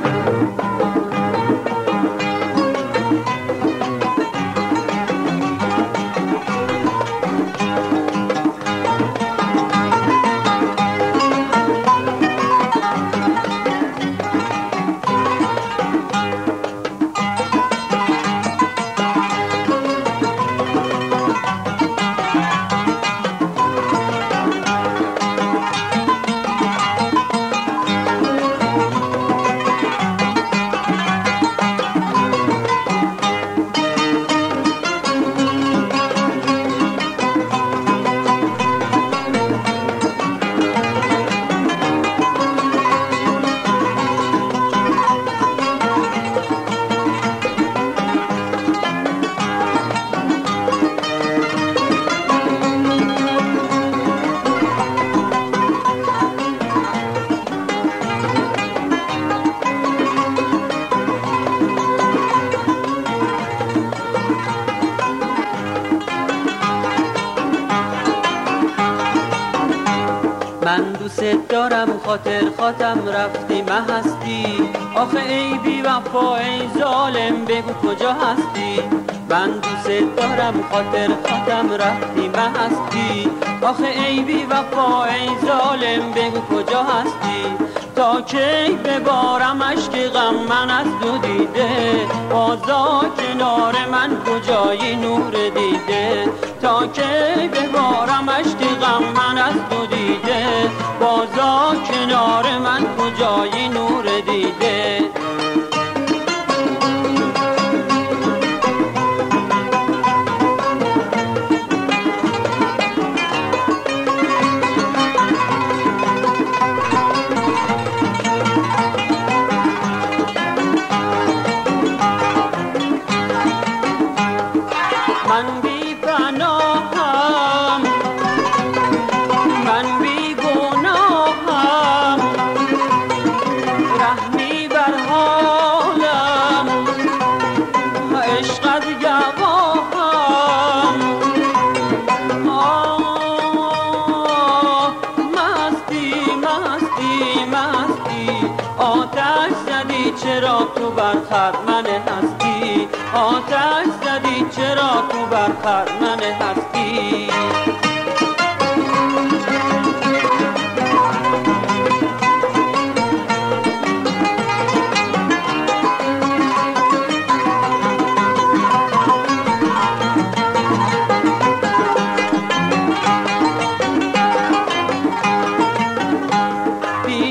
Thank you. من دوست دارم خاطر خاتم رفتی من هستی. آخه ای بی وفا ای ظالم بگو کجا هستی؟ من دوست دارم خاطر خاتم رفتی من هستی. آخه ای بی وفا ای ظالم بگو کجا هستی؟ تا کی ببارم عشق غم من از دو دیده؟ بازا کنار من کجای نور دیده؟ تا کی ببارم غم من از دو دیده. بازا کنار من کجای نور عشقت گواهم آه مستی مستی مستی. آتش زدی چرا تو بر خرمن هستی؟ آتش زدی چرا تو بر خرمن هستی؟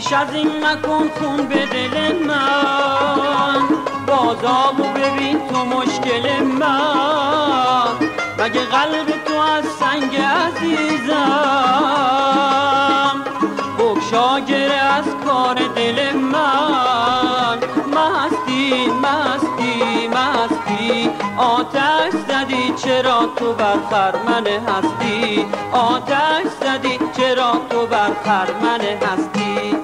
بیش مکن خون به دل من. بازامو ببین تو مشکل من. مگه قلب تو از سنگ عزیزم؟ بگشا گره از کار دل من. مستی مستی مستی. آتش زدی چرا تو بر خرمن هستی؟ آتش زدی چرا تو بر خرمن هستی؟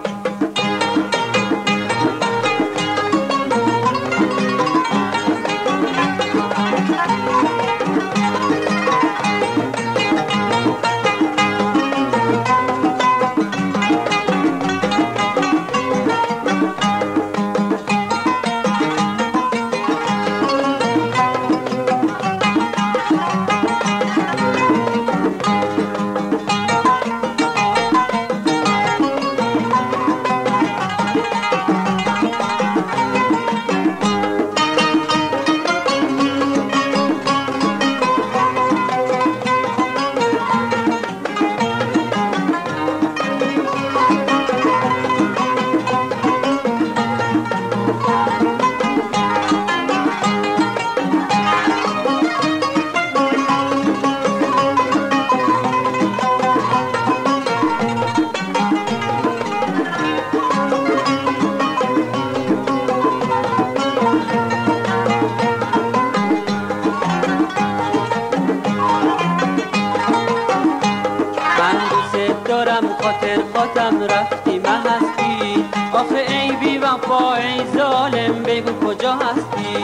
دارم خاطر خاتم رفتی من هستی؟ آخه ای بی وفا ای ظالم بگو کجا هستی؟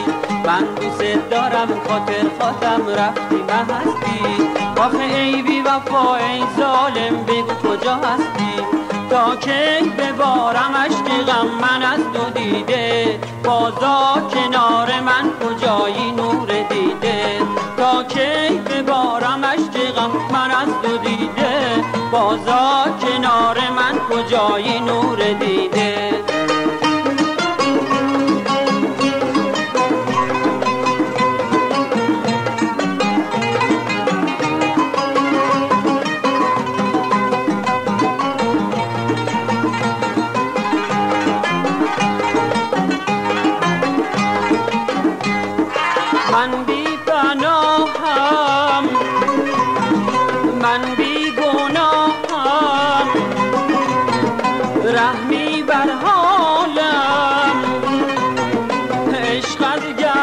من دوست دارم خاطر خاتم رفتی من هستی؟ آخه ای بی وفا ای ظالم بگو کجا هستی؟ تا که به عشق غم من از دو دیده؟ بازا کنار من کجایی؟ نو بازا کنار من کجای نور دی